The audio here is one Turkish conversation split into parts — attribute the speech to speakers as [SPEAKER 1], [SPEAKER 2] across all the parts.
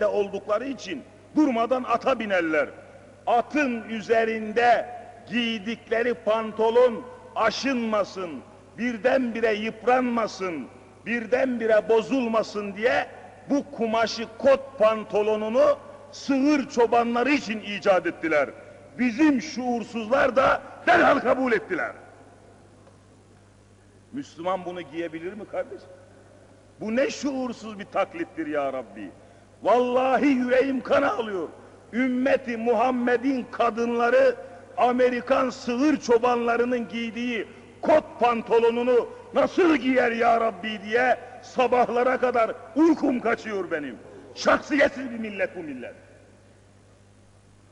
[SPEAKER 1] de oldukları için durmadan ata binerler. Atın üzerinde giydikleri pantolon aşınmasın, birdenbire yıpranmasın, birdenbire bozulmasın diye bu kumaşı kot pantolonunu sığır çobanları için icat ettiler. Bizim şuursuzlar da derhal kabul ettiler. Müslüman bunu giyebilir mi kardeşim? Bu ne şuursuz bir taklittir ya Rabbi. Vallahi yüreğim kan alıyor. Ümmeti Muhammed'in kadınları Amerikan sığır çobanlarının giydiği kot pantolonunu nasıl giyer ya Rabbi diye sabahlara kadar uykum kaçıyor benim. Şahsiyetsiz bir millet bu millet.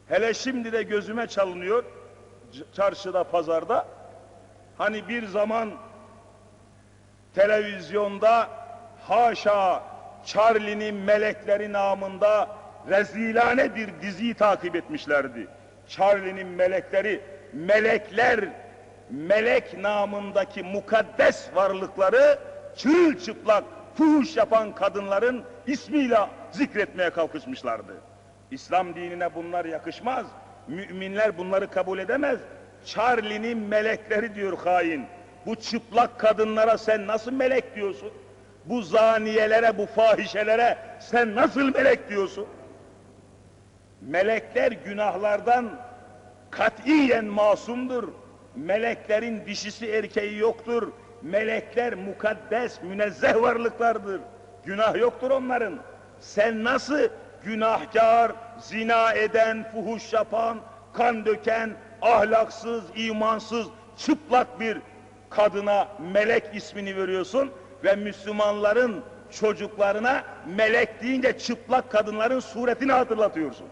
[SPEAKER 1] Hele şimdi de gözüme çalınıyor çarşıda pazarda. Hani bir zaman televizyonda haşa Charlie'nin melekleri namında rezilane bir diziyi takip etmişlerdi. Charlie'nin melekleri, melekler, melek namındaki mukaddes varlıkları çırılçıplak fuhuş yapan kadınların ismiyle zikretmeye kalkışmışlardı. İslam dinine bunlar yakışmaz. Müminler bunları kabul edemez. Charlie'nin melekleri diyor hain. Bu çıplak kadınlara sen nasıl melek diyorsun? Bu zaniyelere, bu fahişelere sen nasıl melek diyorsun? Melekler günahlardan katiyen masumdur. Meleklerin dişisi erkeği yoktur. Melekler mukaddes, münezzeh varlıklardır. Günah yoktur onların. Sen nasıl günahkar, zina eden, fuhuş yapan, kan döken, ahlaksız, imansız, çıplak bir kadına melek ismini veriyorsun ve Müslümanların çocuklarına melek deyince çıplak kadınların suretini hatırlatıyorsun.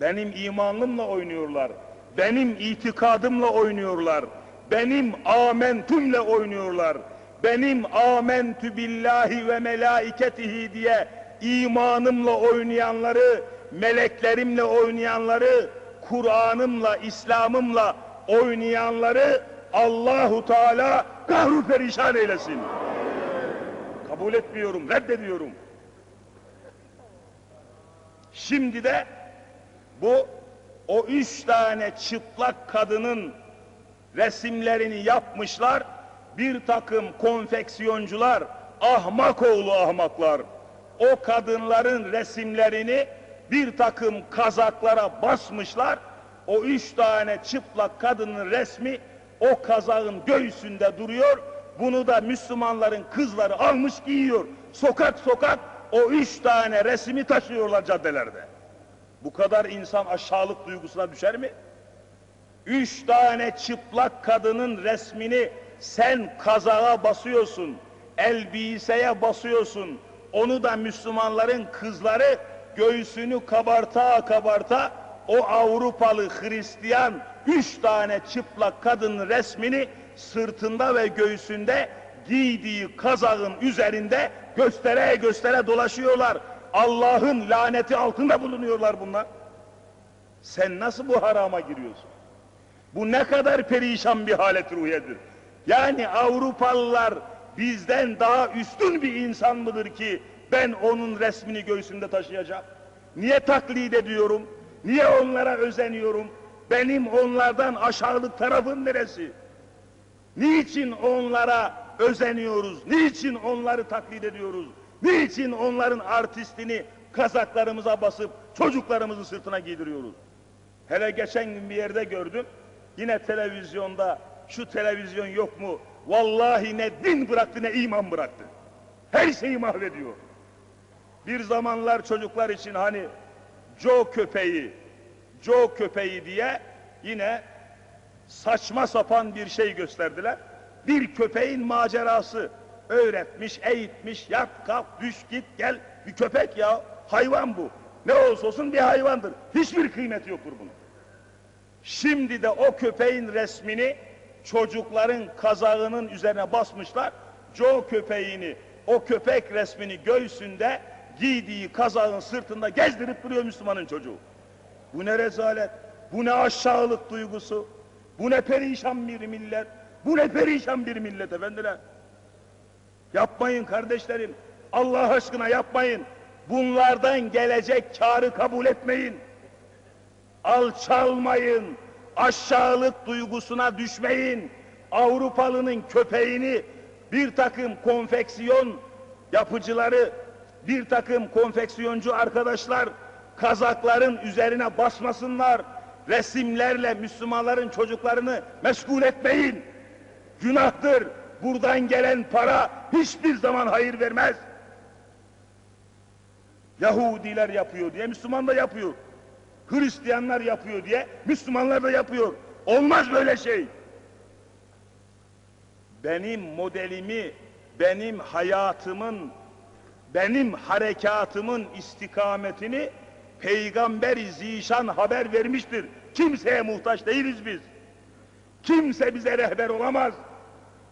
[SPEAKER 1] Benim imanımla oynuyorlar. Benim itikadımla oynuyorlar. Benim amentümle oynuyorlar. Benim amentü billahi ve melaiketihi diye imanımla oynayanları, meleklerimle oynayanları, Kur'an'ımla, İslam'ımla oynayanları Allahu Teala kahru perişan eylesin. Kabul etmiyorum, reddediyorum. Şimdi de bu o üç tane çıplak kadının resimlerini yapmışlar. Bir takım konfeksiyoncular, ahmak oğlu ahmaklar. O kadınların resimlerini bir takım kazaklara basmışlar. O üç tane çıplak kadının resmi o kazağın göğsünde duruyor. Bunu da Müslümanların kızları almış giyiyor. Sokak sokak o üç tane resmi taşıyorlar caddelerde. Bu kadar insan aşağılık duygusuna düşer mi? Üç tane çıplak kadının resmini sen kazağa basıyorsun, elbiseye basıyorsun. Onu da Müslümanların kızları göğsünü kabarta kabarta o Avrupalı Hristiyan üç tane çıplak kadının resmini sırtında ve göğsünde giydiği kazağın üzerinde göstere göstere dolaşıyorlar. Allah'ın laneti altında bulunuyorlar bunlar. Sen nasıl bu harama giriyorsun? Bu ne kadar perişan bir halet ruhiyedir. Yani Avrupalılar bizden daha üstün bir insan mıdır ki ben onun resmini göğsümde taşıyacağım? Niye taklit ediyorum? Niye onlara özeniyorum? Benim onlardan aşağılık tarafım neresi? Niçin onlara özeniyoruz? Niçin onları taklit ediyoruz? Niçin onların artistini kazaklarımıza basıp çocuklarımızın sırtına giydiriyoruz? Hele geçen gün bir yerde gördüm. Yine televizyonda şu televizyon yok mu? Vallahi ne din bıraktı ne iman bıraktı. Her şeyi mahvediyor. Bir zamanlar çocuklar için hani Joe köpeği, Joe köpeği diye yine saçma sapan bir şey gösterdiler. Bir köpeğin macerası öğretmiş, eğitmiş, yat kalk, düş git gel bir köpek ya. Hayvan bu. Ne olursa olsun bir hayvandır. Hiçbir kıymeti yoktur bunun. Şimdi de o köpeğin resmini çocukların kazağının üzerine basmışlar. Joe köpeğini, o köpek resmini göğsünde giydiği kazağın sırtında gezdirip duruyor Müslümanın çocuğu. Bu ne rezalet, bu ne aşağılık duygusu, bu ne perişan bir millet, bu ne perişan bir millet efendiler. Yapmayın kardeşlerim, Allah aşkına yapmayın. Bunlardan gelecek karı kabul etmeyin. Alçalmayın. Aşağılık duygusuna düşmeyin. Avrupalının köpeğini bir takım konfeksiyon yapıcıları, bir takım konfeksiyoncu arkadaşlar kazakların üzerine basmasınlar. Resimlerle Müslümanların çocuklarını meşgul etmeyin. Günahtır. Buradan gelen para hiçbir zaman hayır vermez. Yahudiler yapıyor diye Müslüman da yapıyor. Hristiyanlar yapıyor diye Müslümanlar da yapıyor. Olmaz böyle şey. Benim modelimi, benim hayatımın, benim harekatımın istikametini Peygamber-i Zişan haber vermiştir. Kimseye muhtaç değiliz biz. Kimse bize rehber olamaz.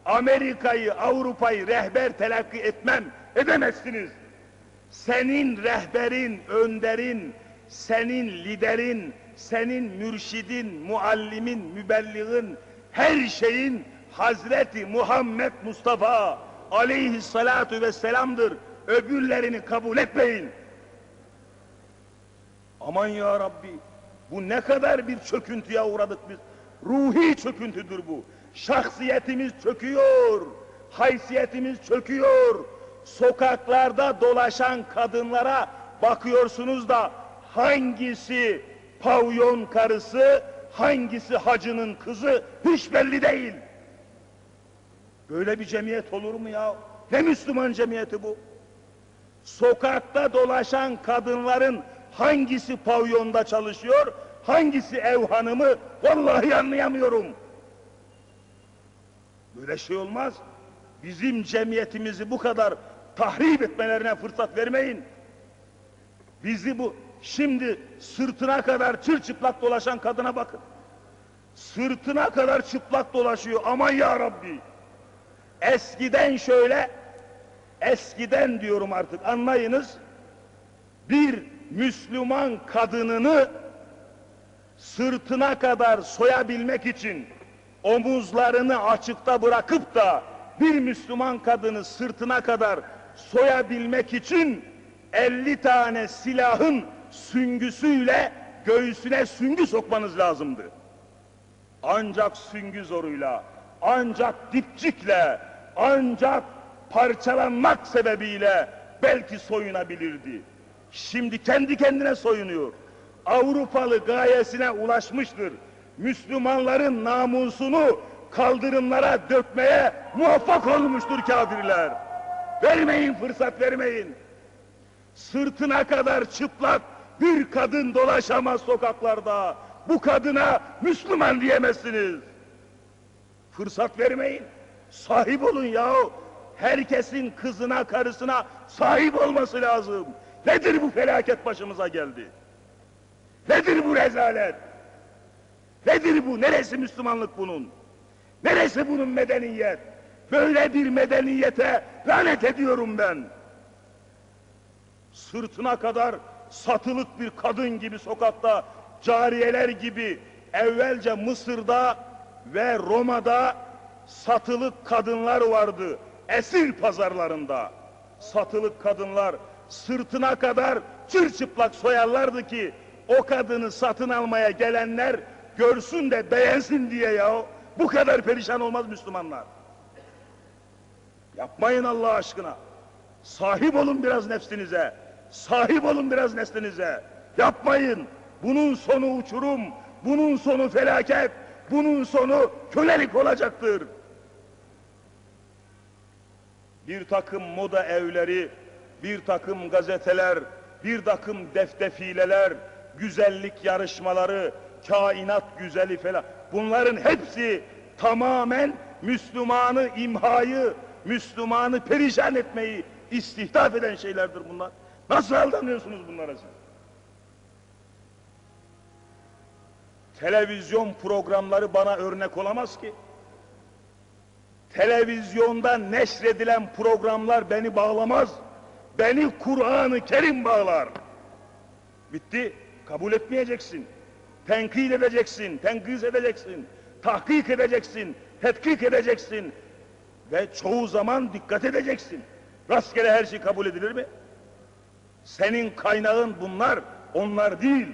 [SPEAKER 1] Amerika'yı, Avrupa'yı rehber telakki etmem, edemezsiniz. Senin rehberin, önderin, senin liderin, senin mürşidin, muallimin, mübelliğin, her şeyin Hazreti Muhammed Mustafa aleyhissalatu vesselam'dır. Öbürlerini kabul etmeyin. Aman ya Rabbi, bu ne kadar bir çöküntüye uğradık biz. Ruhi çöküntüdür bu. Şahsiyetimiz çöküyor, haysiyetimiz çöküyor. Sokaklarda dolaşan kadınlara bakıyorsunuz da hangisi pavyon karısı, hangisi hacının kızı hiç belli değil. Böyle bir cemiyet olur mu ya? Ne Müslüman cemiyeti bu? Sokakta dolaşan kadınların hangisi pavyonda çalışıyor, hangisi ev hanımı vallahi anlayamıyorum. Böyle şey olmaz. Bizim cemiyetimizi bu kadar tahrip etmelerine fırsat vermeyin. Bizi bu şimdi sırtına kadar çırçıplak dolaşan kadına bakın. Sırtına kadar çıplak dolaşıyor. Aman ya Rabbi. Eskiden şöyle eskiden diyorum artık anlayınız. Bir Müslüman kadınını sırtına kadar soyabilmek için omuzlarını açıkta bırakıp da bir Müslüman kadını sırtına kadar soyabilmek için 50 tane silahın süngüsüyle göğsüne süngü sokmanız lazımdı. Ancak süngü zoruyla, ancak dipçikle, ancak parçalanmak sebebiyle belki soyunabilirdi. Şimdi kendi kendine soyunuyor. Avrupalı gayesine ulaşmıştır. Müslümanların namusunu kaldırımlara dökmeye muvaffak olmuştur kafirler. Vermeyin fırsat vermeyin. Sırtına kadar çıplak bir kadın dolaşamaz sokaklarda. Bu kadına Müslüman diyemezsiniz. Fırsat vermeyin. Sahip olun yahu. Herkesin kızına, karısına sahip olması lazım. Nedir bu felaket başımıza geldi? Nedir bu rezalet? Nedir bu? Neresi Müslümanlık bunun? Neresi bunun medeniyet? Böyle bir medeniyete lanet ediyorum ben. Sırtına kadar satılık bir kadın gibi sokakta, cariyeler gibi evvelce Mısır'da ve Roma'da satılık kadınlar vardı. Esir pazarlarında satılık kadınlar sırtına kadar çırçıplak soyarlardı ki o kadını satın almaya gelenler görsün de beğensin diye ya. Bu kadar perişan olmaz Müslümanlar. Yapmayın Allah aşkına. Sahip olun biraz nefsinize. Sahip olun biraz neslinize. Yapmayın. Bunun sonu uçurum. Bunun sonu felaket. Bunun sonu kölelik olacaktır. Bir takım moda evleri, bir takım gazeteler, bir takım deftefileler, güzellik yarışmaları, kainat güzeli falan. Bunların hepsi tamamen Müslümanı imhayı, Müslümanı perişan etmeyi istihdaf eden şeylerdir bunlar. Nasıl aldanıyorsunuz bunlara siz? Televizyon programları bana örnek olamaz ki. Televizyonda neşredilen programlar beni bağlamaz. Beni Kur'an-ı Kerim bağlar. Bitti. Kabul etmeyeceksin. Tenkit edeceksin, tenkis edeceksin, tahkik edeceksin, tetkik edeceksin ve çoğu zaman dikkat edeceksin. Rastgele her şey kabul edilir mi? Senin kaynağın bunlar, onlar değil.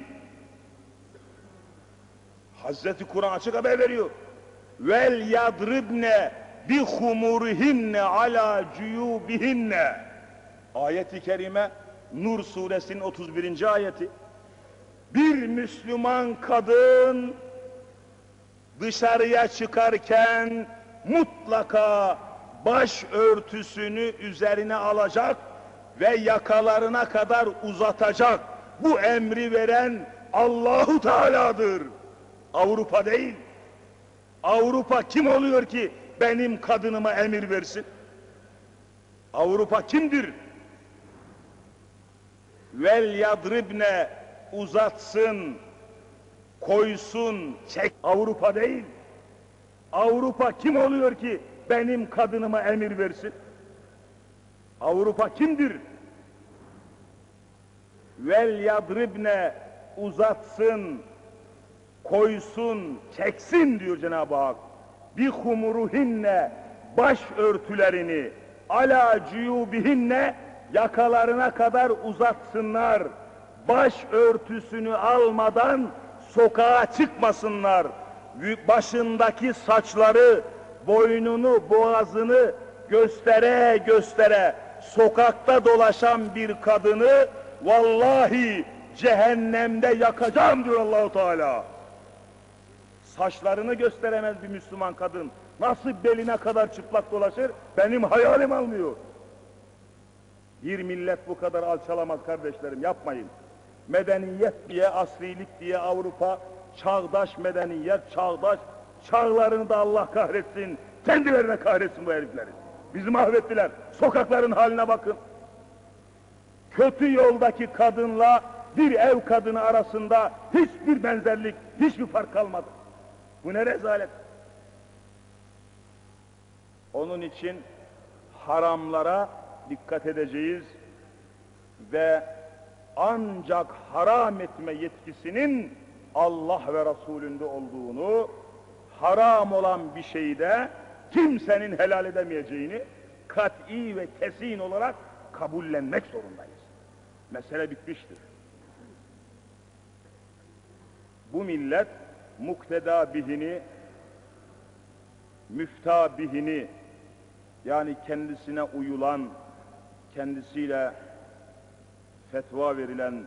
[SPEAKER 1] Hazreti Kur'an açık haber veriyor. Vel yadribne bi humurihinne ala cuyubihinne. Ayeti kerime Nur suresinin 31. ayeti. Bir Müslüman kadın dışarıya çıkarken mutlaka baş örtüsünü üzerine alacak ve yakalarına kadar uzatacak. Bu emri veren Allahu Teala'dır. Avrupa değil. Avrupa kim oluyor ki benim kadınıma emir versin? Avrupa kimdir? Vel yadribne uzatsın, koysun, çek. Avrupa değil. Avrupa kim oluyor ki benim kadınıma emir versin? Avrupa kimdir? Vel yadribne uzatsın, koysun, çeksin diyor Cenab-ı Hak. Bi humuruhinne baş örtülerini ala cuyubihinne yakalarına kadar uzatsınlar. Baş örtüsünü almadan sokağa çıkmasınlar. Başındaki saçları, boynunu, boğazını göstere göstere sokakta dolaşan bir kadını vallahi cehennemde yakacağım diyor Allahu Teala. Saçlarını gösteremez bir Müslüman kadın. Nasıl beline kadar çıplak dolaşır? Benim hayalim almıyor. Bir millet bu kadar alçalamaz kardeşlerim yapmayın. Medeniyet diye, asrilik diye Avrupa, çağdaş medeniyet, çağdaş, çağlarını da Allah kahretsin, kendilerine kahretsin bu herifleri. Bizi mahvettiler. Sokakların haline bakın. Kötü yoldaki kadınla bir ev kadını arasında hiçbir benzerlik, hiçbir fark kalmadı. Bu ne rezalet. Onun için haramlara dikkat edeceğiz ve ancak haram etme yetkisinin Allah ve Resulünde olduğunu, haram olan bir şeyde kimsenin helal edemeyeceğini kat'i ve kesin olarak kabullenmek zorundayız. Mesele bitmiştir. Bu millet mukteda bihini, müfta bihini yani kendisine uyulan, kendisiyle fetva verilen,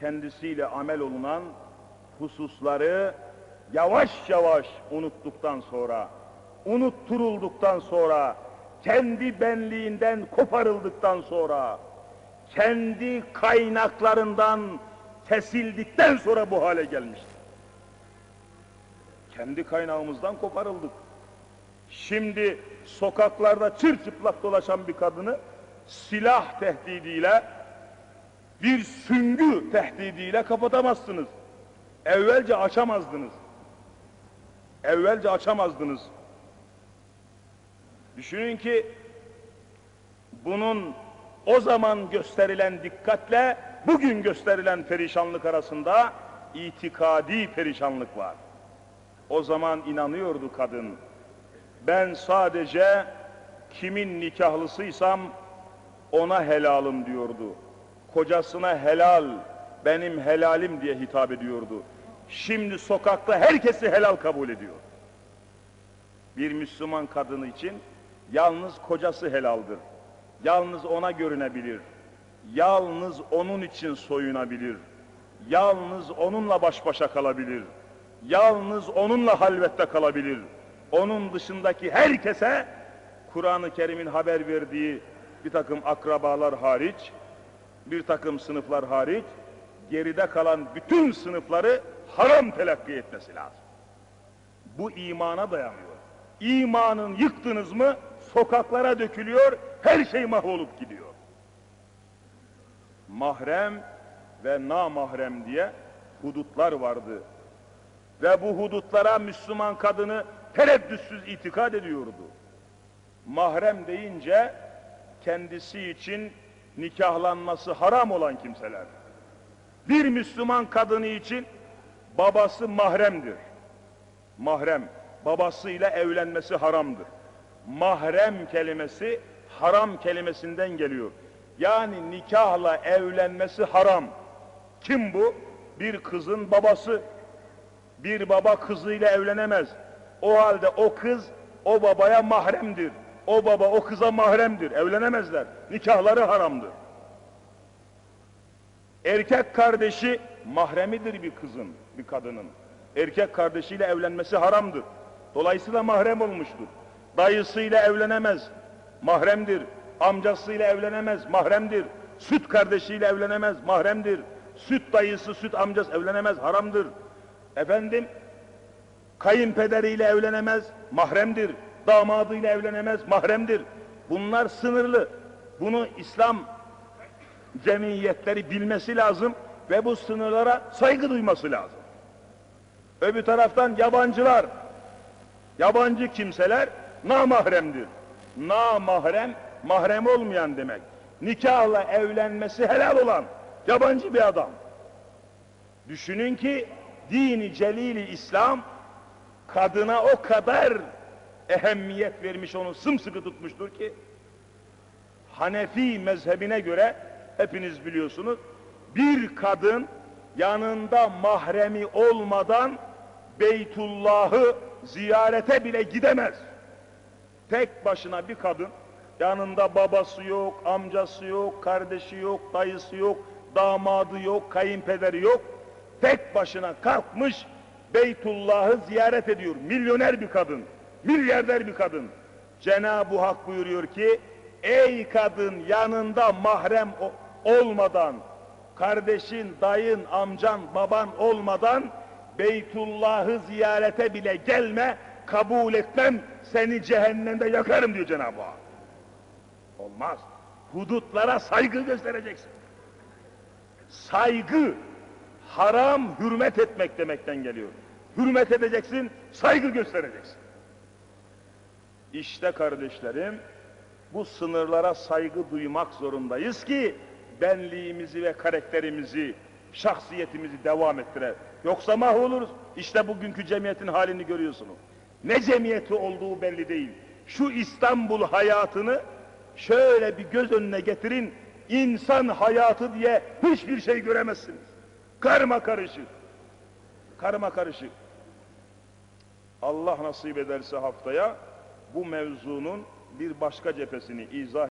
[SPEAKER 1] kendisiyle amel olunan hususları yavaş yavaş unuttuktan sonra, unutturulduktan sonra, kendi benliğinden koparıldıktan sonra, kendi kaynaklarından kesildikten sonra bu hale gelmiştir. Kendi kaynağımızdan koparıldık. Şimdi sokaklarda çırçıplak dolaşan bir kadını silah tehdidiyle, bir süngü tehdidiyle kapatamazsınız. Evvelce açamazdınız. Evvelce açamazdınız. Düşünün ki bunun o zaman gösterilen dikkatle bugün gösterilen perişanlık arasında itikadi perişanlık var. O zaman inanıyordu kadın. Ben sadece kimin nikahlısıysam ona helalım diyordu. Kocasına helal, benim helalim diye hitap ediyordu. Şimdi sokakta herkesi helal kabul ediyor. Bir Müslüman kadını için yalnız kocası helaldir. Yalnız ona görünebilir. Yalnız onun için soyunabilir. Yalnız onunla baş başa kalabilir. Yalnız onunla halvette kalabilir. Onun dışındaki herkese Kur'an-ı Kerim'in haber verdiği bir takım akrabalar hariç, bir takım sınıflar hariç, geride kalan bütün sınıfları haram telakki etmesi lazım. Bu imana dayanıyor. İmanın yıktınız mı sokaklara dökülüyor, her şey mahvolup gidiyor. Mahrem ve namahrem diye hudutlar vardı. Ve bu hudutlara Müslüman kadını tereddütsüz itikad ediyordu. Mahrem deyince kendisi için nikahlanması haram olan kimseler. Bir Müslüman kadını için babası mahremdir. Mahrem, babasıyla evlenmesi haramdır. Mahrem kelimesi haram kelimesinden geliyor. Yani nikahla evlenmesi haram. Kim bu? Bir kızın babası. Bir baba kızıyla evlenemez. O halde o kız o babaya mahremdir. O baba o kıza mahremdir. Evlenemezler. Nikahları haramdır. Erkek kardeşi mahremidir bir kızın, bir kadının. Erkek kardeşiyle evlenmesi haramdır. Dolayısıyla mahrem olmuştur. Dayısıyla evlenemez, mahremdir. Amcasıyla evlenemez, mahremdir. Süt kardeşiyle evlenemez, mahremdir. Süt dayısı, süt amcası evlenemez, haramdır. Efendim, kayınpederiyle evlenemez, mahremdir. Damadıyla evlenemez, mahremdir. Bunlar sınırlı. Bunu İslam cemiyetleri bilmesi lazım ve bu sınırlara saygı duyması lazım. Öbür taraftan yabancılar, yabancı kimseler namahremdir. Namahrem, mahrem olmayan demek. Nikahla evlenmesi helal olan yabancı bir adam. Düşünün ki dini celili İslam kadına o kadar ehemmiyet vermiş onu sımsıkı tutmuştur ki Hanefi mezhebine göre hepiniz biliyorsunuz bir kadın yanında mahremi olmadan Beytullah'ı ziyarete bile gidemez. Tek başına bir kadın yanında babası yok, amcası yok, kardeşi yok, dayısı yok, damadı yok, kayınpederi yok. Tek başına kalkmış Beytullah'ı ziyaret ediyor. Milyoner bir kadın, milyarder bir kadın. Cenab-ı Hak buyuruyor ki ey kadın yanında mahrem olmadan kardeşin, dayın, amcan, baban olmadan Beytullah'ı ziyarete bile gelme kabul etmem seni cehennemde yakarım diyor Cenab-ı Hak. Olmaz. Hudutlara saygı göstereceksin. Saygı haram hürmet etmek demekten geliyor. Hürmet edeceksin, saygı göstereceksin. İşte kardeşlerim, bu sınırlara saygı duymak zorundayız ki benliğimizi ve karakterimizi, şahsiyetimizi devam ettire. Yoksa mahvoluruz. İşte bugünkü cemiyetin halini görüyorsunuz. Ne cemiyeti olduğu belli değil. Şu İstanbul hayatını şöyle bir göz önüne getirin. İnsan hayatı diye hiçbir şey göremezsiniz. Karma karışık. Karma karışık. Allah nasip ederse haftaya bu mevzunun bir başka cephesini izah